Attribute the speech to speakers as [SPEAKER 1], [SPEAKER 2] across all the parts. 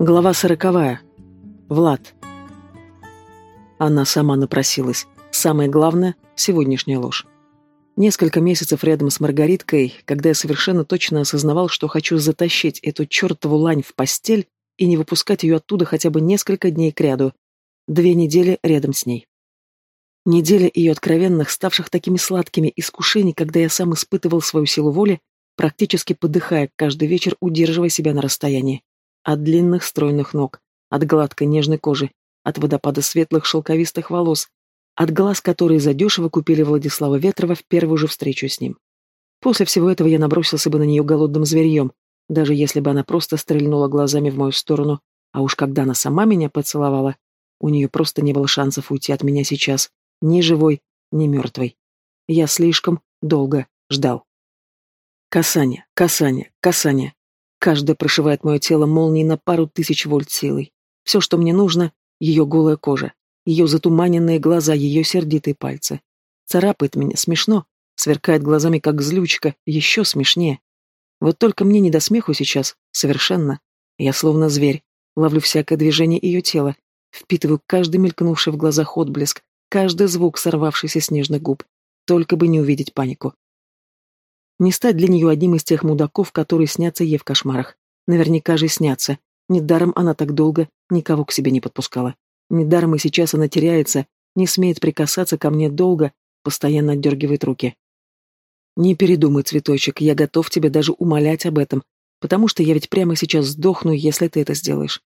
[SPEAKER 1] Глава сороковая. Влад. Она сама напросилась. Самое главное — сегодняшняя ложь. Несколько месяцев рядом с Маргариткой, когда я совершенно точно осознавал, что хочу затащить эту чертову лань в постель и не выпускать ее оттуда хотя бы несколько дней кряду. Две недели рядом с ней. Неделя ее откровенных, ставших такими сладкими искушений, когда я сам испытывал свою силу воли, практически подыхая каждый вечер, удерживая себя на расстоянии. От длинных стройных ног, от гладкой нежной кожи, от водопада светлых шелковистых волос, от глаз, которые задешево купили Владислава Ветрова в первую же встречу с ним. После всего этого я набросился бы на нее голодным зверьем, даже если бы она просто стрельнула глазами в мою сторону, а уж когда она сама меня поцеловала, у нее просто не было шансов уйти от меня сейчас, ни живой, ни мертвой. Я слишком долго ждал. Касание, касание, касание. Каждое прошивает мое тело молнией на пару тысяч вольт силой. Все, что мне нужно, ее голая кожа, ее затуманенные глаза, ее сердитые пальцы. Царапает меня, смешно, сверкает глазами, как злючка, еще смешнее. Вот только мне не до смеху сейчас, совершенно. Я словно зверь, ловлю всякое движение ее тела, впитываю каждый мелькнувший в глазах отблеск, каждый звук, сорвавшийся с нежных губ, только бы не увидеть панику. Не стать для нее одним из тех мудаков, которые снятся ей в кошмарах. Наверняка же снятся. Недаром она так долго никого к себе не подпускала. Недаром и сейчас она теряется, не смеет прикасаться ко мне долго, постоянно отдергивает руки. Не передумай, цветочек, я готов тебе даже умолять об этом, потому что я ведь прямо сейчас сдохну, если ты это сделаешь.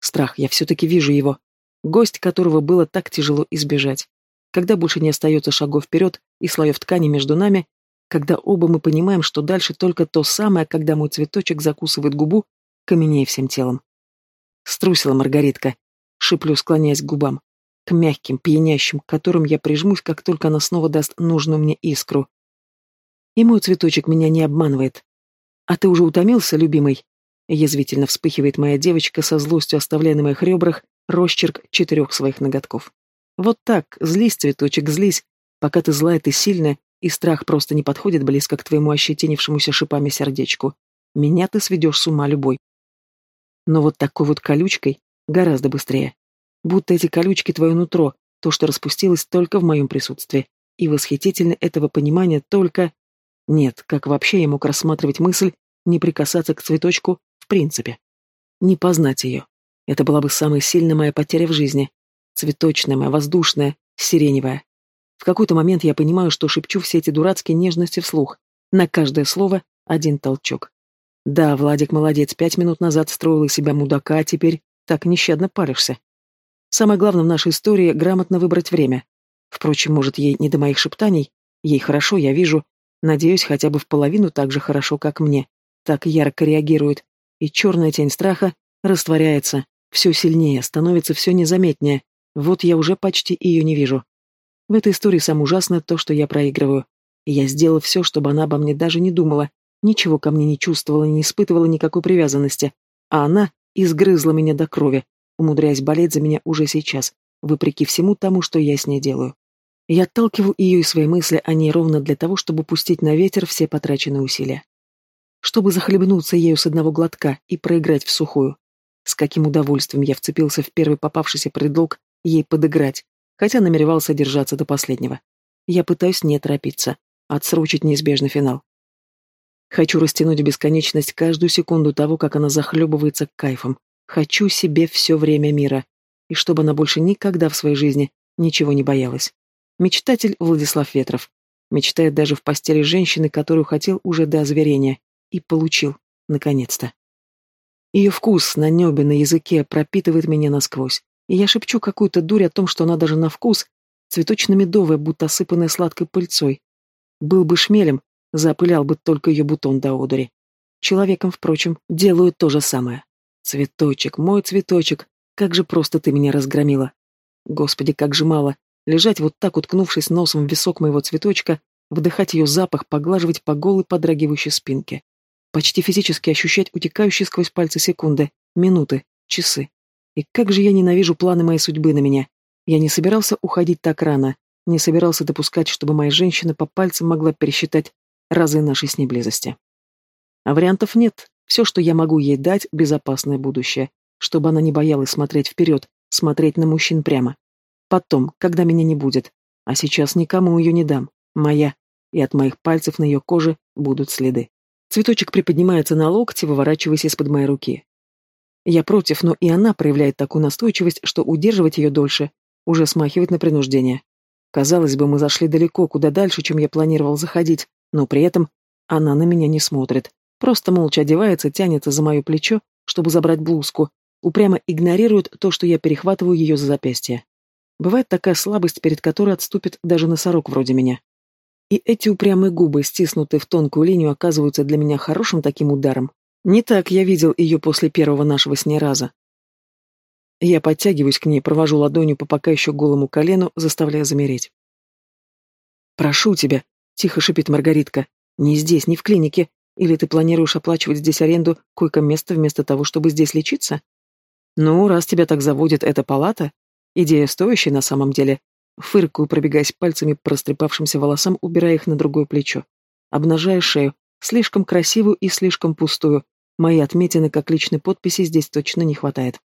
[SPEAKER 1] Страх, я все-таки вижу его гость которого было так тяжело избежать. Когда больше не остается шагов вперед и слоев ткани между нами, когда оба мы понимаем, что дальше только то самое, когда мой цветочек закусывает губу, каменея всем телом. Струсила Маргаритка, шиплю, склоняясь к губам, к мягким, пьянящим, к которым я прижмусь, как только она снова даст нужную мне искру. И мой цветочек меня не обманывает. А ты уже утомился, любимый? Язвительно вспыхивает моя девочка со злостью, оставляя на моих ребрах росчерк четырех своих ноготков. Вот так, злись, цветочек, злись, пока ты злая, ты сильная, и страх просто не подходит близко к твоему ощетинившемуся шипами сердечку. Меня ты сведешь с ума любой. Но вот такой вот колючкой гораздо быстрее. Будто эти колючки твое нутро, то, что распустилось только в моем присутствии. И восхитительно этого понимания только... Нет, как вообще я мог рассматривать мысль не прикасаться к цветочку в принципе? Не познать ее. Это была бы самая сильная моя потеря в жизни. Цветочная моя, воздушная, сиреневая. В какой-то момент я понимаю, что шепчу все эти дурацкие нежности вслух. На каждое слово один толчок. Да, Владик молодец, пять минут назад строил из себя мудака, а теперь так нещадно паришься. Самое главное в нашей истории — грамотно выбрать время. Впрочем, может, ей не до моих шептаний. Ей хорошо, я вижу. Надеюсь, хотя бы в половину так же хорошо, как мне. Так ярко реагирует. И черная тень страха растворяется, все сильнее, становится все незаметнее. Вот я уже почти ее не вижу. В этой истории самое ужасное то, что я проигрываю. И я сделал все, чтобы она обо мне даже не думала, ничего ко мне не чувствовала, не испытывала никакой привязанности. А она изгрызла меня до крови, умудряясь болеть за меня уже сейчас, вопреки всему тому, что я с ней делаю. Я отталкивал ее и свои мысли о ней ровно для того, чтобы пустить на ветер все потраченные усилия. Чтобы захлебнуться ею с одного глотка и проиграть в сухую. С каким удовольствием я вцепился в первый попавшийся предлог ей подыграть, хотя намеревался держаться до последнего. Я пытаюсь не торопиться, отсрочить неизбежный финал. Хочу растянуть в бесконечность каждую секунду того, как она захлебывается кайфом. Хочу себе все время мира. И чтобы она больше никогда в своей жизни ничего не боялась. Мечтатель Владислав Ветров. Мечтает даже в постели женщины, которую хотел уже до озверения. И получил, наконец-то. Ее вкус на небе, на языке пропитывает меня насквозь. И я шепчу какую-то дурь о том, что она даже на вкус цветочно-медовая, будто осыпанная сладкой пыльцой. Был бы шмелем, запылял бы только ее бутон до одури. Человеком, впрочем, делаю то же самое. Цветочек, мой цветочек, как же просто ты меня разгромила. Господи, как же мало. Лежать вот так, уткнувшись носом в висок моего цветочка, вдыхать ее запах, поглаживать по голой подрагивающей спинке почти физически ощущать утекающие сквозь пальцы секунды, минуты, часы. И как же я ненавижу планы моей судьбы на меня. Я не собирался уходить так рано, не собирался допускать, чтобы моя женщина по пальцам могла пересчитать разы нашей с ней близости. А вариантов нет. Все, что я могу ей дать, безопасное будущее. чтобы она не боялась смотреть вперед, смотреть на мужчин прямо. Потом, когда меня не будет. А сейчас никому ее не дам. Моя. И от моих пальцев на ее коже будут следы. Цветочек приподнимается на локте, выворачиваясь из-под моей руки. Я против, но и она проявляет такую настойчивость, что удерживать ее дольше уже смахивает на принуждение. Казалось бы, мы зашли далеко, куда дальше, чем я планировал заходить, но при этом она на меня не смотрит. Просто молча одевается, тянется за мое плечо, чтобы забрать блузку, упрямо игнорирует то, что я перехватываю ее за запястье. Бывает такая слабость, перед которой отступит даже носорог вроде меня. И эти упрямые губы, стиснутые в тонкую линию, оказываются для меня хорошим таким ударом. Не так я видел ее после первого нашего с ней раза. Я подтягиваюсь к ней, провожу ладонью по пока еще голому колену, заставляя замереть. «Прошу тебя», — тихо шипит Маргаритка, — «не здесь, не в клинике. Или ты планируешь оплачивать здесь аренду койко-места вместо того, чтобы здесь лечиться? Ну, раз тебя так заводит эта палата, идея стоящая на самом деле, Фыркаю, пробегаясь пальцами по растрепавшимся волосам, убирая их на другое плечо. Обнажая шею, слишком красивую и слишком пустую. Мои отметины, как личной подписи, здесь точно не хватает.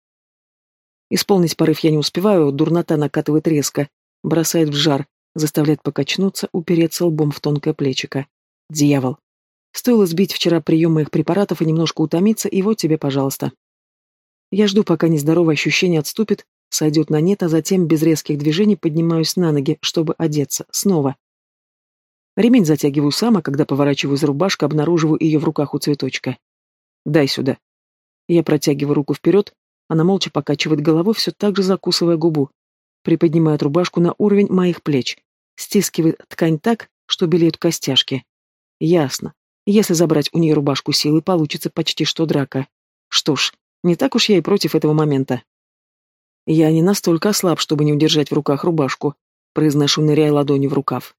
[SPEAKER 1] Исполнить порыв я не успеваю, дурнота накатывает резко, бросает в жар, заставляет покачнуться, упереться лбом в тонкое плечико. Дьявол. Стоило сбить вчера прием моих препаратов и немножко утомиться, и вот тебе, пожалуйста. Я жду, пока нездоровое ощущение отступит, сойдет на нет, а затем без резких движений поднимаюсь на ноги, чтобы одеться. Снова. Ремень затягиваю сам, а когда поворачиваю за рубашку, обнаруживаю ее в руках у цветочка. «Дай сюда». Я протягиваю руку вперед, она молча покачивает головой, все так же закусывая губу. Приподнимает рубашку на уровень моих плеч. Стискивает ткань так, что белеют костяшки. Ясно. Если забрать у нее рубашку силы, получится почти что драка. Что ж, не так уж я и против этого момента. Я не настолько слаб, чтобы не удержать в руках рубашку, произношу, ныряя ладонью в рукав.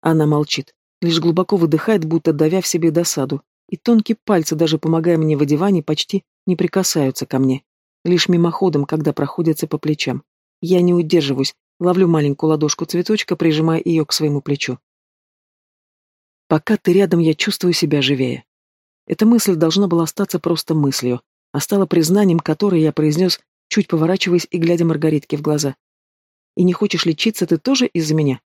[SPEAKER 1] Она молчит, лишь глубоко выдыхает, будто давя в себе досаду, и тонкие пальцы, даже помогая мне в одевании, почти не прикасаются ко мне. Лишь мимоходом, когда проходятся по плечам. Я не удерживаюсь, ловлю маленькую ладошку цветочка, прижимая ее к своему плечу. Пока ты рядом, я чувствую себя живее. Эта мысль должна была остаться просто мыслью, а стала признанием, которое я произнес чуть поворачиваясь и глядя Маргаритке в глаза. «И не хочешь лечиться ты тоже из-за меня?»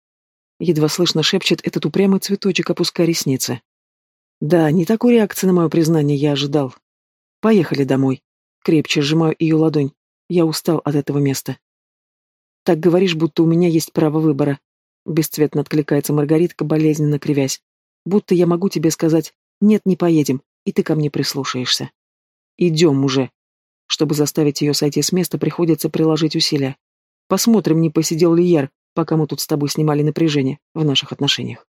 [SPEAKER 1] Едва слышно шепчет этот упрямый цветочек, опуская ресницы. «Да, не такой реакции на мое признание я ожидал. Поехали домой». Крепче сжимаю ее ладонь. Я устал от этого места. «Так говоришь, будто у меня есть право выбора». Бесцветно откликается Маргаритка, болезненно кривясь. «Будто я могу тебе сказать, нет, не поедем, и ты ко мне прислушаешься». «Идем уже», чтобы заставить ее сойти с места, приходится приложить усилия. Посмотрим, не посидел ли Яр, пока мы тут с тобой снимали напряжение в наших отношениях.